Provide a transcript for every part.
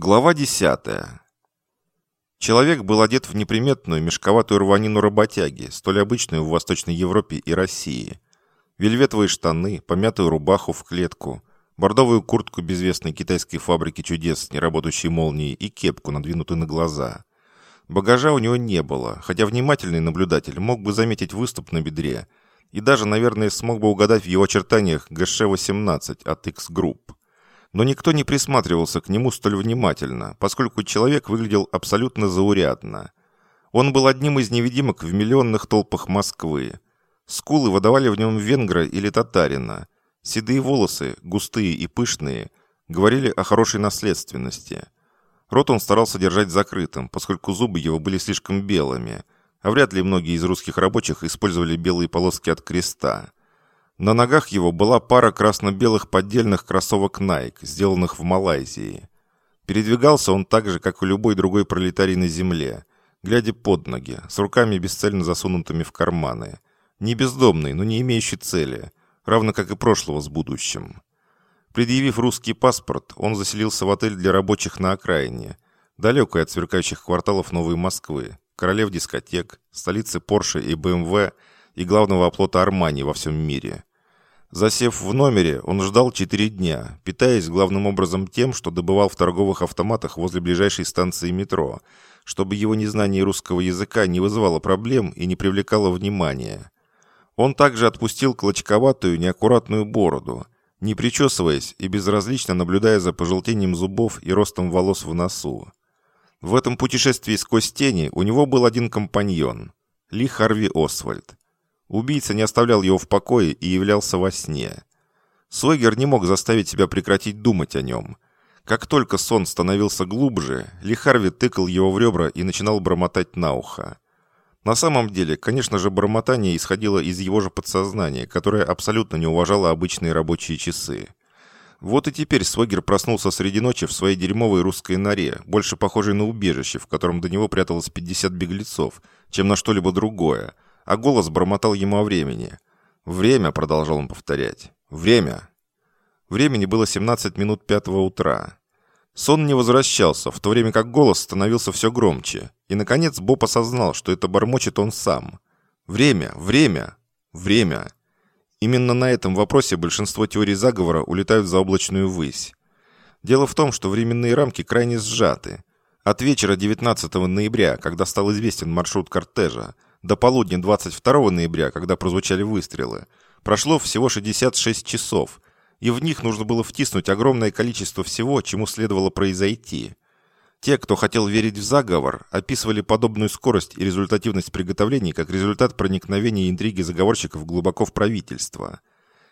Глава 10. Человек был одет в неприметную мешковатую рванину работяги, столь обычную в Восточной Европе и России. Вельветовые штаны, помятую рубаху в клетку, бордовую куртку безвестной китайской фабрики чудес с неработающей молнией и кепку, надвинутую на глаза. Багажа у него не было, хотя внимательный наблюдатель мог бы заметить выступ на бедре и даже, наверное, смог бы угадать в его очертаниях ГШ-18 от X-Group но никто не присматривался к нему столь внимательно, поскольку человек выглядел абсолютно заурядно. Он был одним из невидимок в миллионных толпах Москвы. Скулы выдавали в нем венгра или татарина. Седые волосы, густые и пышные, говорили о хорошей наследственности. Рот он старался держать закрытым, поскольку зубы его были слишком белыми, а вряд ли многие из русских рабочих использовали белые полоски от креста. На ногах его была пара красно-белых поддельных кроссовок Nike, сделанных в Малайзии. Передвигался он так же, как и любой другой пролетарий на земле, глядя под ноги, с руками бесцельно засунутыми в карманы. Не бездомный, но не имеющий цели, равно как и прошлого с будущим. Предъявив русский паспорт, он заселился в отель для рабочих на окраине, далекой от сверкающих кварталов Новой Москвы, королев дискотек, столицы Порше и БМВ и главного оплота Армани во всем мире – Засев в номере, он ждал четыре дня, питаясь главным образом тем, что добывал в торговых автоматах возле ближайшей станции метро, чтобы его незнание русского языка не вызывало проблем и не привлекало внимания. Он также отпустил клочковатую, неаккуратную бороду, не причесываясь и безразлично наблюдая за пожелтением зубов и ростом волос в носу. В этом путешествии сквозь тени у него был один компаньон – Ли Харви Освальд. Убийца не оставлял его в покое и являлся во сне. Сойгер не мог заставить себя прекратить думать о нем. Как только сон становился глубже, Лихарви тыкал его в ребра и начинал бормотать на ухо. На самом деле, конечно же, бормотание исходило из его же подсознания, которое абсолютно не уважало обычные рабочие часы. Вот и теперь Свогер проснулся среди ночи в своей дерьмовой русской норе, больше похожей на убежище, в котором до него пряталось 50 беглецов, чем на что-либо другое – а голос бормотал ему о времени. «Время», — продолжал он повторять, — «время». Времени было 17 минут пятого утра. Сон не возвращался, в то время как голос становился все громче. И, наконец, Боб осознал, что это бормочет он сам. «Время! Время! Время!» Именно на этом вопросе большинство теорий заговора улетают в заоблачную высь. Дело в том, что временные рамки крайне сжаты. От вечера 19 ноября, когда стал известен маршрут кортежа, до полудня 22 ноября, когда прозвучали выстрелы, прошло всего 66 часов, и в них нужно было втиснуть огромное количество всего, чему следовало произойти. Те, кто хотел верить в заговор, описывали подобную скорость и результативность приготовлений как результат проникновения интриги заговорщиков глубоко в правительство.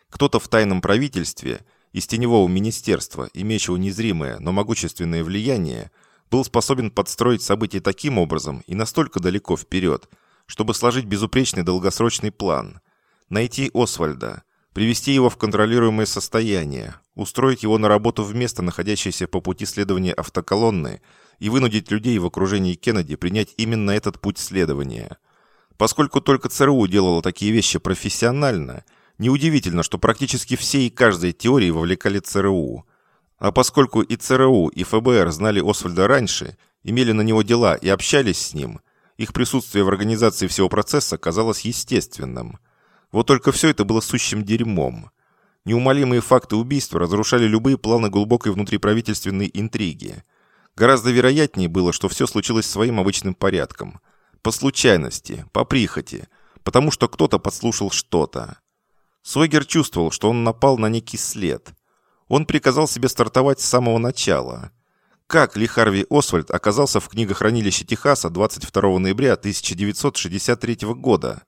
Кто-то в тайном правительстве, из теневого министерства, имеющего незримое, но могущественное влияние, был способен подстроить события таким образом и настолько далеко вперед – чтобы сложить безупречный долгосрочный план. Найти Освальда, привести его в контролируемое состояние, устроить его на работу в место, находящееся по пути следования автоколонны, и вынудить людей в окружении Кеннеди принять именно этот путь следования. Поскольку только ЦРУ делало такие вещи профессионально, неудивительно, что практически все и каждой теории вовлекали ЦРУ. А поскольку и ЦРУ, и ФБР знали Освальда раньше, имели на него дела и общались с ним, их присутствие в организации всего процесса казалось естественным. Вот только все это было сущим дерьмом. Неумолимые факты убийства разрушали любые планы глубокой внутриправительственной интриги. Гораздо вероятнее было, что все случилось своим обычным порядком. По случайности, по прихоти, потому что кто-то подслушал что-то. Сойгер чувствовал, что он напал на некий след. Он приказал себе стартовать с самого начала. Как Ли Харви Освальд оказался в книгохранилище Техаса 22 ноября 1963 года?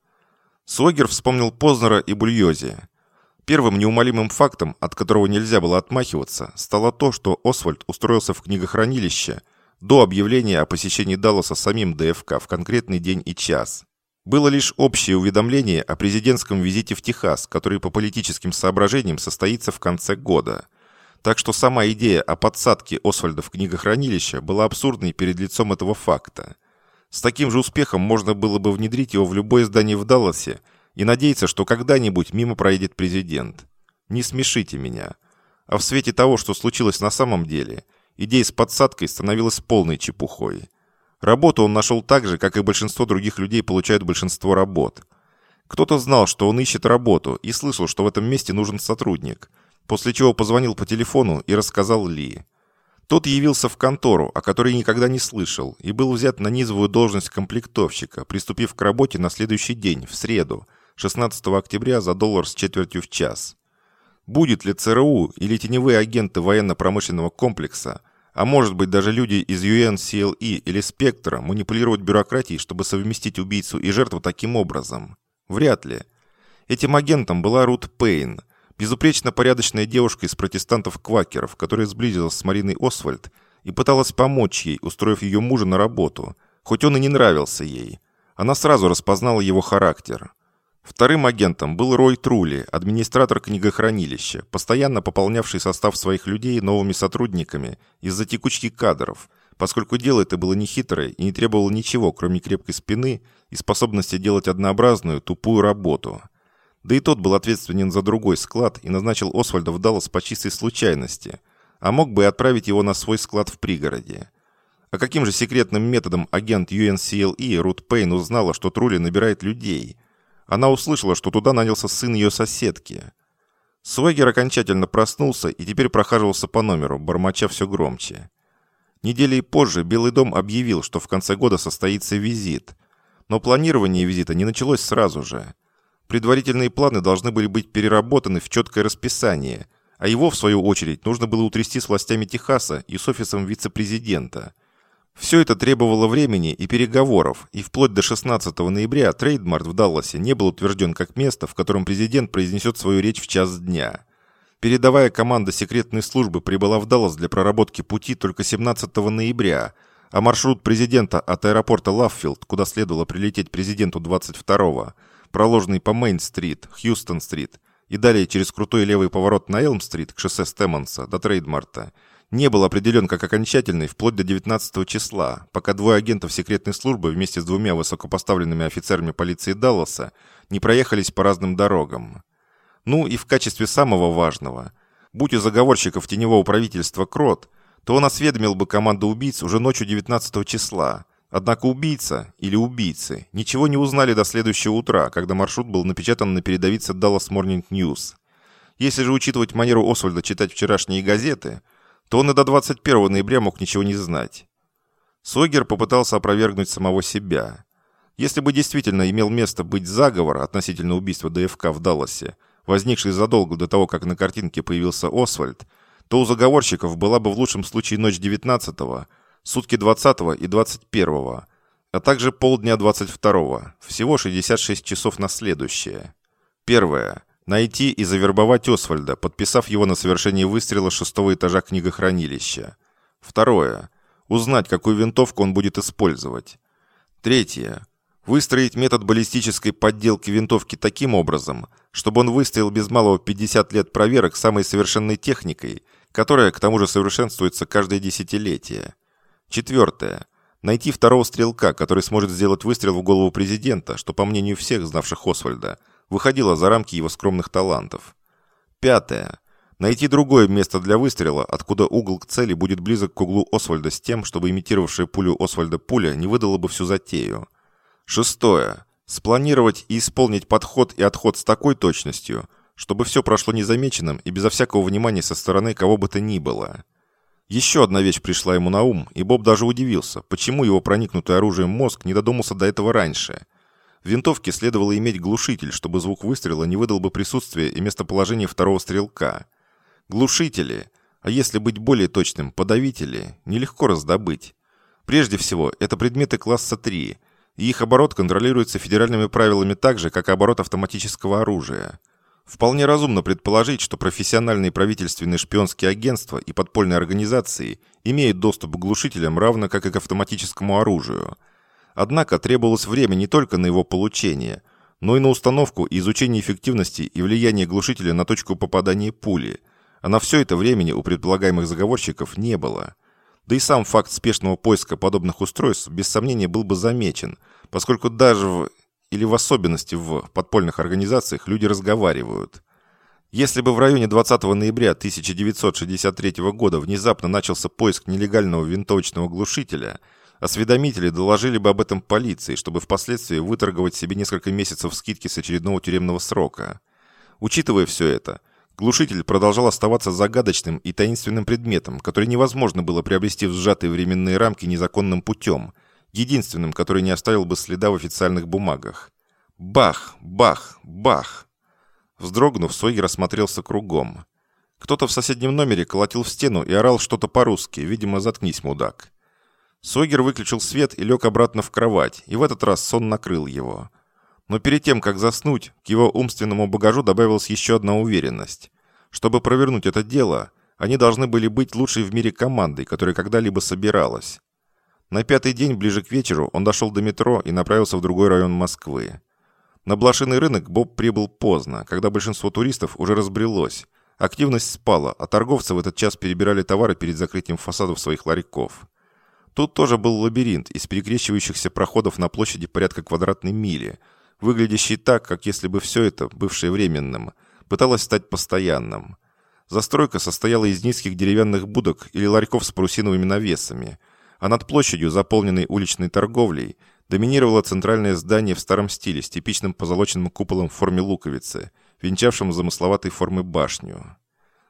Согер вспомнил Познера и Бульози. Первым неумолимым фактом, от которого нельзя было отмахиваться, стало то, что Освальд устроился в книгохранилище до объявления о посещении Далласа самим ДФК в конкретный день и час. Было лишь общее уведомление о президентском визите в Техас, который по политическим соображениям состоится в конце года – так что сама идея о подсадке Освальда в книгохранилище была абсурдной перед лицом этого факта. С таким же успехом можно было бы внедрить его в любое здание в Далласе и надеяться, что когда-нибудь мимо проедет президент. Не смешите меня. А в свете того, что случилось на самом деле, Идея с подсадкой становилась полной чепухой. Работу он нашел так же, как и большинство других людей получают большинство работ. Кто-то знал, что он ищет работу, и слышал, что в этом месте нужен сотрудник, после чего позвонил по телефону и рассказал Ли. Тот явился в контору, о которой никогда не слышал, и был взят на низовую должность комплектовщика, приступив к работе на следующий день, в среду, 16 октября за доллар с четвертью в час. Будет ли ЦРУ или теневые агенты военно-промышленного комплекса, а может быть даже люди из UNCLE или Спектра манипулировать бюрократией, чтобы совместить убийцу и жертву таким образом? Вряд ли. Этим агентом была Рут Пейн, безупречно порядочная девушка из протестантов-квакеров, которая сблизилась с Мариной Освальд и пыталась помочь ей, устроив ее мужа на работу, хоть он и не нравился ей. Она сразу распознала его характер. Вторым агентом был Рой Трули, администратор книгохранилища, постоянно пополнявший состав своих людей новыми сотрудниками из-за текучки кадров, поскольку дело это было нехитрое и не требовало ничего, кроме крепкой спины и способности делать однообразную, тупую работу. Да и тот был ответственен за другой склад и назначил Освальда в Даллас по чистой случайности, а мог бы и отправить его на свой склад в пригороде. А каким же секретным методом агент UNCLE Рут Пейн узнала, что Трули набирает людей – она услышала, что туда нанялся сын ее соседки. Свегер окончательно проснулся и теперь прохаживался по номеру, бормоча все громче. Неделей позже Белый дом объявил, что в конце года состоится визит. Но планирование визита не началось сразу же. Предварительные планы должны были быть переработаны в четкое расписание, а его, в свою очередь, нужно было утрясти с властями Техаса и с офисом вице-президента – все это требовало времени и переговоров, и вплоть до 16 ноября трейдмарт в Далласе не был утвержден как место, в котором президент произнесет свою речь в час дня. Передовая команда секретной службы прибыла в Даллас для проработки пути только 17 ноября, а маршрут президента от аэропорта Лавфилд, куда следовало прилететь президенту 22-го, проложенный по Мейн-стрит, Хьюстон-стрит, и далее через крутой левый поворот на Элм-стрит к шоссе Стэммонса до Трейдмарта – не был определен как окончательный вплоть до 19 числа, пока двое агентов секретной службы вместе с двумя высокопоставленными офицерами полиции Далласа не проехались по разным дорогам. Ну и в качестве самого важного, будь у заговорщиков теневого правительства Крот, то он осведомил бы команду убийц уже ночью 19 числа. Однако убийца или убийцы ничего не узнали до следующего утра, когда маршрут был напечатан на передовице Dallas Morning News. Если же учитывать манеру Освальда читать вчерашние газеты – то он и до 21 ноября мог ничего не знать. Согер попытался опровергнуть самого себя. Если бы действительно имел место быть заговор относительно убийства ДФК в Далласе, возникший задолго до того, как на картинке появился Освальд, то у заговорщиков была бы в лучшем случае ночь 19-го, сутки 20-го и 21-го, а также полдня 22-го, всего 66 часов на следующее. Первое. Найти и завербовать Освальда, подписав его на совершение выстрела шестого этажа книгохранилища. Второе. Узнать, какую винтовку он будет использовать. Третье. Выстроить метод баллистической подделки винтовки таким образом, чтобы он выстоял без малого 50 лет проверок самой совершенной техникой, которая, к тому же, совершенствуется каждое десятилетие. Четвертое. Найти второго стрелка, который сможет сделать выстрел в голову президента, что, по мнению всех, знавших Освальда, выходила за рамки его скромных талантов. Пятое. Найти другое место для выстрела, откуда угол к цели будет близок к углу Освальда с тем, чтобы имитировавшая пулю Освальда пуля не выдала бы всю затею. Шестое. Спланировать и исполнить подход и отход с такой точностью, чтобы все прошло незамеченным и безо всякого внимания со стороны кого бы то ни было. Еще одна вещь пришла ему на ум, и Боб даже удивился, почему его проникнутый оружием мозг не додумался до этого раньше – в винтовке следовало иметь глушитель, чтобы звук выстрела не выдал бы присутствие и местоположение второго стрелка. Глушители, а если быть более точным, подавители, нелегко раздобыть. Прежде всего, это предметы класса 3, и их оборот контролируется федеральными правилами так же, как оборот автоматического оружия. Вполне разумно предположить, что профессиональные правительственные шпионские агентства и подпольные организации имеют доступ к глушителям равно как и к автоматическому оружию – Однако требовалось время не только на его получение, но и на установку и изучение эффективности и влияния глушителя на точку попадания пули. А на все это времени у предполагаемых заговорщиков не было. Да и сам факт спешного поиска подобных устройств без сомнения был бы замечен, поскольку даже в или в особенности в подпольных организациях люди разговаривают. Если бы в районе 20 ноября 1963 года внезапно начался поиск нелегального винтовочного глушителя, осведомители доложили бы об этом полиции, чтобы впоследствии выторговать себе несколько месяцев скидки с очередного тюремного срока. Учитывая все это, глушитель продолжал оставаться загадочным и таинственным предметом, который невозможно было приобрести в сжатые временные рамки незаконным путем, единственным, который не оставил бы следа в официальных бумагах. Бах, бах, бах. Вздрогнув, Сойгер осмотрелся кругом. Кто-то в соседнем номере колотил в стену и орал что-то по-русски, видимо, «заткнись, мудак». Сойгер выключил свет и лег обратно в кровать, и в этот раз сон накрыл его. Но перед тем, как заснуть, к его умственному багажу добавилась еще одна уверенность. Чтобы провернуть это дело, они должны были быть лучшей в мире командой, которая когда-либо собиралась. На пятый день, ближе к вечеру, он дошел до метро и направился в другой район Москвы. На блошиный рынок Боб прибыл поздно, когда большинство туристов уже разбрелось. Активность спала, а торговцы в этот час перебирали товары перед закрытием фасадов своих ларьков. Тут тоже был лабиринт из перекрещивающихся проходов на площади порядка квадратной мили, выглядящий так, как если бы все это, бывшее временным, пыталось стать постоянным. Застройка состояла из низких деревянных будок или ларьков с парусиновыми навесами, а над площадью, заполненной уличной торговлей, доминировало центральное здание в старом стиле с типичным позолоченным куполом в форме луковицы, венчавшим замысловатой формы башню.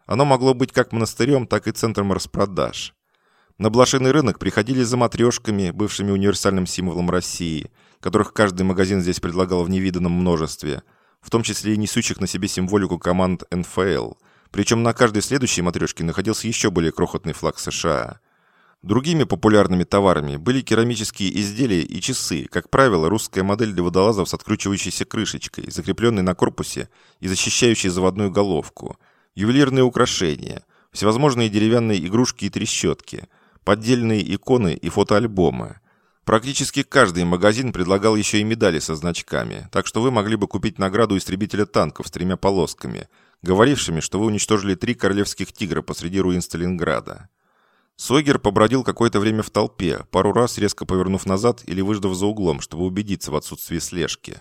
Оно могло быть как монастырем, так и центром распродаж. На блошиный рынок приходили за матрешками, бывшими универсальным символом России, которых каждый магазин здесь предлагал в невиданном множестве, в том числе и несущих на себе символику команд НФЛ. Причем на каждой следующей матрешке находился еще более крохотный флаг США – Другими популярными товарами были керамические изделия и часы, как правило, русская модель для водолазов с откручивающейся крышечкой, закрепленной на корпусе и защищающей заводную головку, ювелирные украшения, всевозможные деревянные игрушки и трещотки, поддельные иконы и фотоальбомы. Практически каждый магазин предлагал еще и медали со значками, так что вы могли бы купить награду истребителя танков с тремя полосками, говорившими, что вы уничтожили три королевских тигра посреди руин Сталинграда. Сойгер побродил какое-то время в толпе, пару раз резко повернув назад или выждав за углом, чтобы убедиться в отсутствии слежки.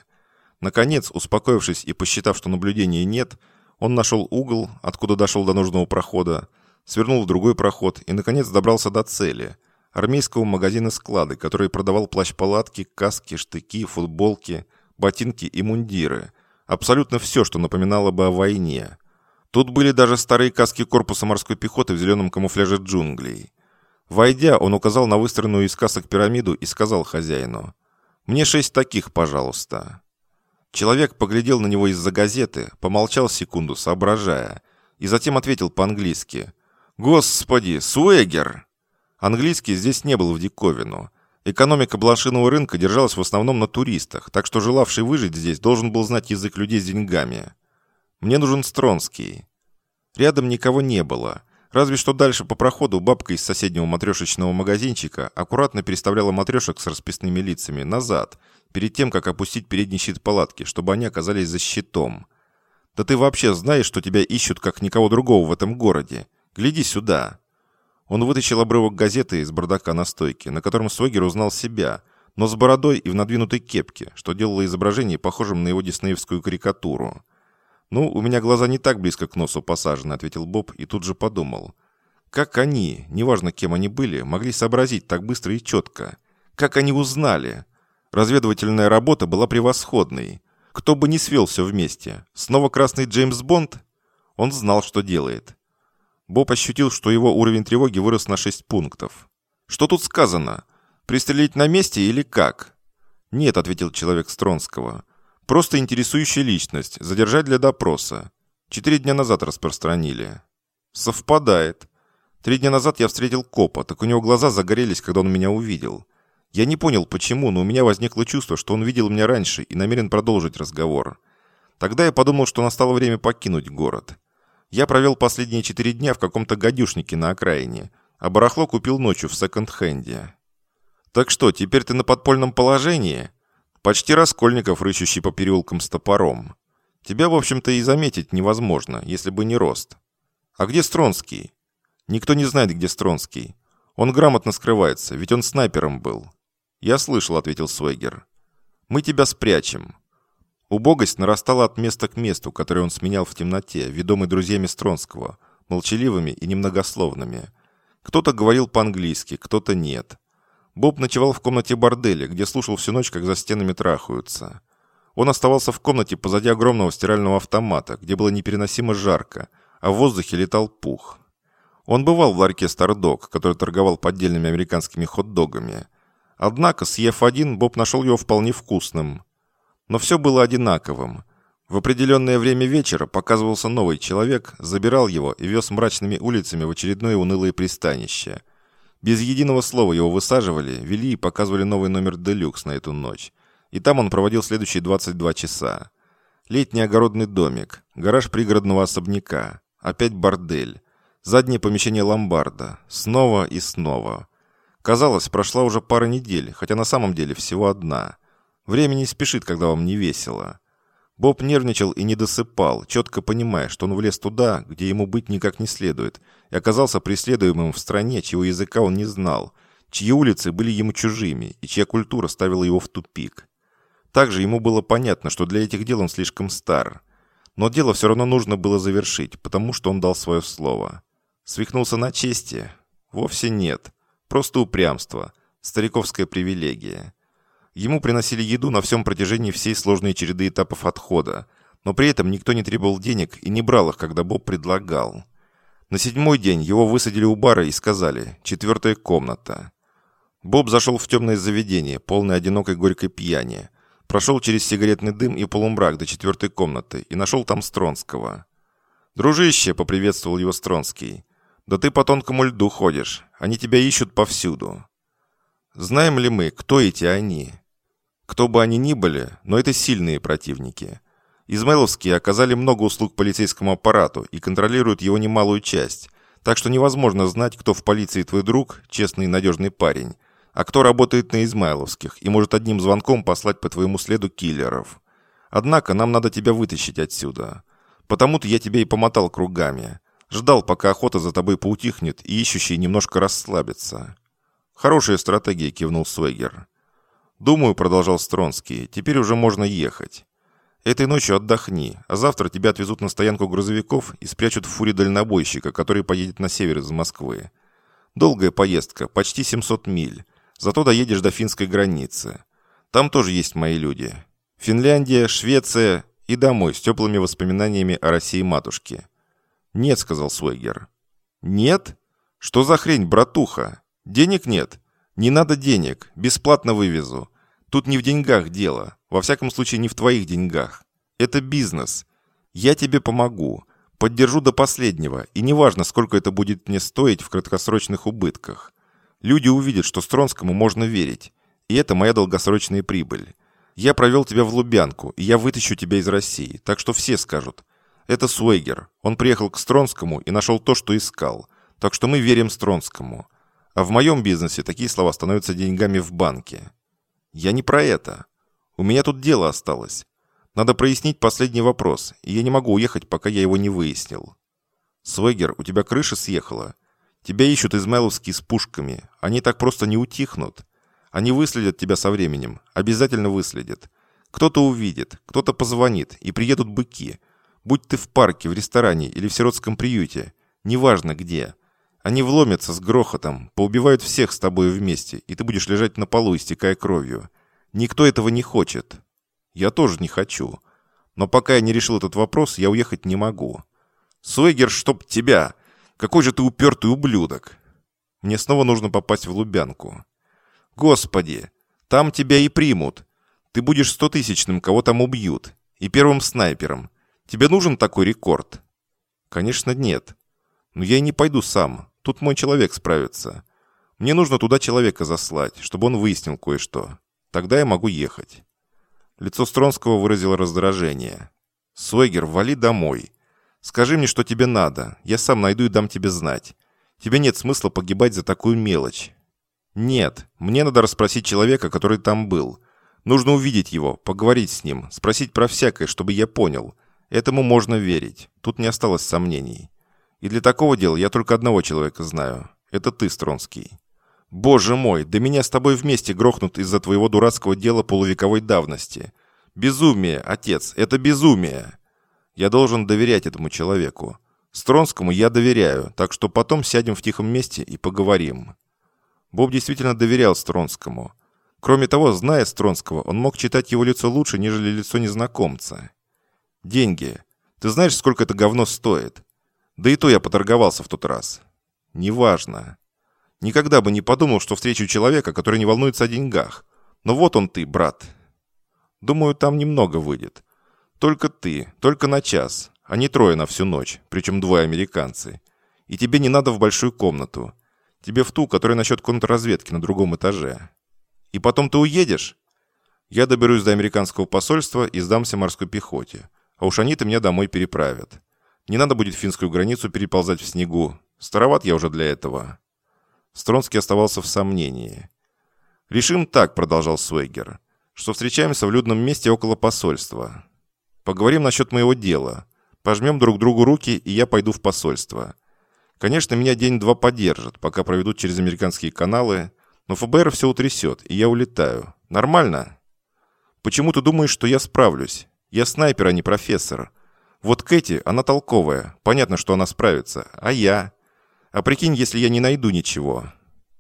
Наконец, успокоившись и посчитав, что наблюдения нет, он нашел угол, откуда дошел до нужного прохода, свернул в другой проход и, наконец, добрался до цели – армейского магазина-склады, который продавал плащ-палатки, каски, штыки, футболки, ботинки и мундиры. Абсолютно все, что напоминало бы о войне – Тут были даже старые каски корпуса морской пехоты в зеленом камуфляже джунглей. Войдя, он указал на выстроенную из касок пирамиду и сказал хозяину, «Мне шесть таких, пожалуйста». Человек поглядел на него из-за газеты, помолчал секунду, соображая, и затем ответил по-английски, «Господи, Суэгер!» Английский здесь не был в диковину. Экономика блошиного рынка держалась в основном на туристах, так что желавший выжить здесь должен был знать язык людей с деньгами. «Мне нужен Стронский». Рядом никого не было. Разве что дальше по проходу бабка из соседнего матрешечного магазинчика аккуратно переставляла матрешек с расписными лицами назад, перед тем, как опустить передний щит палатки, чтобы они оказались за щитом. «Да ты вообще знаешь, что тебя ищут, как никого другого в этом городе? Гляди сюда!» Он вытащил обрывок газеты из бардака на стойке, на котором Свегер узнал себя, но с бородой и в надвинутой кепке, что делало изображение похожим на его диснеевскую карикатуру. «Ну, у меня глаза не так близко к носу посажены», — ответил Боб и тут же подумал. «Как они, неважно кем они были, могли сообразить так быстро и четко? Как они узнали? Разведывательная работа была превосходной. Кто бы не свел все вместе? Снова красный Джеймс Бонд?» Он знал, что делает. Боб ощутил, что его уровень тревоги вырос на 6 пунктов. «Что тут сказано? Пристрелить на месте или как?» «Нет», — ответил человек Стронского. Просто интересующая личность. Задержать для допроса. Четыре дня назад распространили. Совпадает. Три дня назад я встретил копа, так у него глаза загорелись, когда он меня увидел. Я не понял, почему, но у меня возникло чувство, что он видел меня раньше и намерен продолжить разговор. Тогда я подумал, что настало время покинуть город. Я провел последние четыре дня в каком-то гадюшнике на окраине, а барахло купил ночью в секонд-хенде. «Так что, теперь ты на подпольном положении?» Почти раскольников, рыщущий по переулкам с топором. Тебя, в общем-то, и заметить невозможно, если бы не рост. А где Стронский? Никто не знает, где Стронский. Он грамотно скрывается, ведь он снайпером был. Я слышал, ответил Свегер. Мы тебя спрячем. Убогость нарастала от места к месту, которое он сменял в темноте, ведомый друзьями Стронского, молчаливыми и немногословными. Кто-то говорил по-английски, кто-то нет. Боб ночевал в комнате борделя, где слушал всю ночь, как за стенами трахаются. Он оставался в комнате позади огромного стирального автомата, где было непереносимо жарко, а в воздухе летал пух. Он бывал в ларьке «Стардог», который торговал поддельными американскими хот-догами. Однако, съев один, Боб нашел его вполне вкусным. Но все было одинаковым. В определенное время вечера показывался новый человек, забирал его и вез мрачными улицами в очередное унылое пристанище. Без единого слова его высаживали, вели и показывали новый номер «Делюкс» на эту ночь. И там он проводил следующие 22 часа. Летний огородный домик, гараж пригородного особняка, опять бордель, заднее помещение ломбарда, снова и снова. Казалось, прошла уже пара недель, хотя на самом деле всего одна – Время не спешит, когда вам не весело. Боб нервничал и не досыпал, четко понимая, что он влез туда, где ему быть никак не следует, и оказался преследуемым в стране, чьего языка он не знал, чьи улицы были ему чужими и чья культура ставила его в тупик. Также ему было понятно, что для этих дел он слишком стар. Но дело все равно нужно было завершить, потому что он дал свое слово. Свихнулся на чести? Вовсе нет. Просто упрямство. Стариковская привилегия. Ему приносили еду на всем протяжении всей сложной череды этапов отхода, но при этом никто не требовал денег и не брал их, когда Боб предлагал. На седьмой день его высадили у бара и сказали «четвертая комната». Боб зашел в темное заведение, полное одинокой горькой пьяни, прошел через сигаретный дым и полумрак до четвертой комнаты и нашел там Стронского. «Дружище!» — поприветствовал его Стронский. «Да ты по тонкому льду ходишь. Они тебя ищут повсюду». «Знаем ли мы, кто эти они?» Кто бы они ни были, но это сильные противники. Измайловские оказали много услуг полицейскому аппарату и контролируют его немалую часть, так что невозможно знать, кто в полиции твой друг, честный и надежный парень, а кто работает на Измайловских и может одним звонком послать по твоему следу киллеров. Однако нам надо тебя вытащить отсюда. Потому-то я тебя и помотал кругами. Ждал, пока охота за тобой поутихнет и ищущие немножко расслабятся. Хорошая стратегия, кивнул Свегер. «Думаю», — продолжал Стронский, — «теперь уже можно ехать. Этой ночью отдохни, а завтра тебя отвезут на стоянку грузовиков и спрячут в фуре дальнобойщика, который поедет на север из Москвы. Долгая поездка, почти 700 миль. Зато доедешь до финской границы. Там тоже есть мои люди. Финляндия, Швеция и домой с теплыми воспоминаниями о России матушки». «Нет», — сказал Суэгер. «Нет? Что за хрень, братуха? Денег нет?» «Не надо денег, бесплатно вывезу. Тут не в деньгах дело, во всяком случае не в твоих деньгах. Это бизнес. Я тебе помогу, поддержу до последнего, и неважно, сколько это будет мне стоить в краткосрочных убытках. Люди увидят, что Стронскому можно верить, и это моя долгосрочная прибыль. Я провел тебя в Лубянку, и я вытащу тебя из России, так что все скажут. Это Суэгер. Он приехал к Стронскому и нашел то, что искал. Так что мы верим Стронскому. А в моем бизнесе такие слова становятся деньгами в банке. Я не про это. У меня тут дело осталось. Надо прояснить последний вопрос, и я не могу уехать, пока я его не выяснил. Свегер, у тебя крыша съехала. Тебя ищут измайловские с пушками. Они так просто не утихнут. Они выследят тебя со временем. Обязательно выследят. Кто-то увидит, кто-то позвонит, и приедут быки. Будь ты в парке, в ресторане или в сиротском приюте. Неважно где. Они вломятся с грохотом, поубивают всех с тобой вместе, и ты будешь лежать на полу, истекая кровью. Никто этого не хочет. Я тоже не хочу. Но пока я не решил этот вопрос, я уехать не могу. Суэгер, чтоб тебя! Какой же ты упертый ублюдок! Мне снова нужно попасть в Лубянку. Господи! Там тебя и примут. Ты будешь стотысячным, кого там убьют. И первым снайпером. Тебе нужен такой рекорд? Конечно, нет. Но я и не пойду сам. Тут мой человек справится. Мне нужно туда человека заслать, чтобы он выяснил кое-что. Тогда я могу ехать». Лицо Стронского выразило раздражение. «Сойгер, вали домой. Скажи мне, что тебе надо. Я сам найду и дам тебе знать. Тебе нет смысла погибать за такую мелочь». «Нет, мне надо расспросить человека, который там был. Нужно увидеть его, поговорить с ним, спросить про всякое, чтобы я понял. Этому можно верить. Тут не осталось сомнений». И для такого дела я только одного человека знаю. Это ты, Стронский. Боже мой, да меня с тобой вместе грохнут из-за твоего дурацкого дела полувековой давности. Безумие, отец, это безумие. Я должен доверять этому человеку. Стронскому я доверяю, так что потом сядем в тихом месте и поговорим. Боб действительно доверял Стронскому. Кроме того, зная Стронского, он мог читать его лицо лучше, нежели лицо незнакомца. Деньги. Ты знаешь, сколько это говно стоит? Да и то я поторговался в тот раз. Неважно. Никогда бы не подумал, что встречу человека, который не волнуется о деньгах. Но вот он ты, брат. Думаю, там немного выйдет. Только ты, только на час, а не трое на всю ночь, причем двое американцы. И тебе не надо в большую комнату. Тебе в ту, которая насчет контрразведки на другом этаже. И потом ты уедешь? Я доберусь до американского посольства и сдамся морской пехоте. А уж они-то меня домой переправят. Не надо будет финскую границу переползать в снегу. Староват я уже для этого. Стронский оставался в сомнении. «Решим так», — продолжал Суэгер, «что встречаемся в людном месте около посольства. Поговорим насчет моего дела. Пожмем друг другу руки, и я пойду в посольство. Конечно, меня день-два поддержат, пока проведут через американские каналы, но ФБР все утрясет, и я улетаю. Нормально? Почему ты думаешь, что я справлюсь? Я снайпер, а не профессор. Вот Кэти, она толковая. Понятно, что она справится. А я? А прикинь, если я не найду ничего.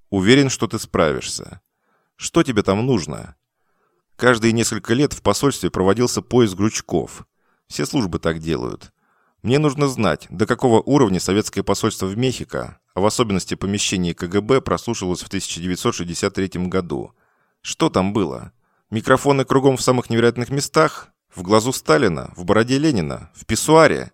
Уверен, что ты справишься. Что тебе там нужно? Каждые несколько лет в посольстве проводился поиск Гручков. Все службы так делают. Мне нужно знать, до какого уровня советское посольство в Мехико, а в особенности помещение КГБ, прослушалось в 1963 году. Что там было? Микрофоны кругом в самых невероятных местах? В глазу Сталина? В бороде Ленина? В писсуаре?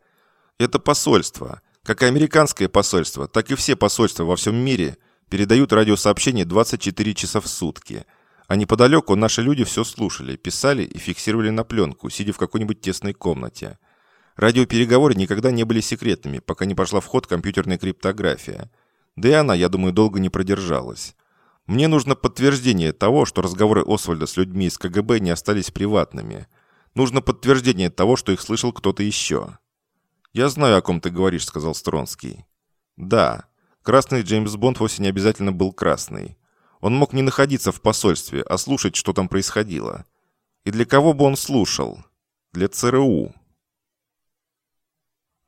Это посольство. Как и американское посольство, так и все посольства во всем мире передают радиосообщения 24 часа в сутки – а неподалеку наши люди все слушали, писали и фиксировали на пленку, сидя в какой-нибудь тесной комнате. Радиопереговоры никогда не были секретными, пока не пошла в ход компьютерная криптография. Да и она, я думаю, долго не продержалась. Мне нужно подтверждение того, что разговоры Освальда с людьми из КГБ не остались приватными. Нужно подтверждение того, что их слышал кто-то еще. «Я знаю, о ком ты говоришь», — сказал Стронский. «Да, красный Джеймс Бонд вовсе не обязательно был красный. Он мог не находиться в посольстве, а слушать, что там происходило. И для кого бы он слушал? Для ЦРУ.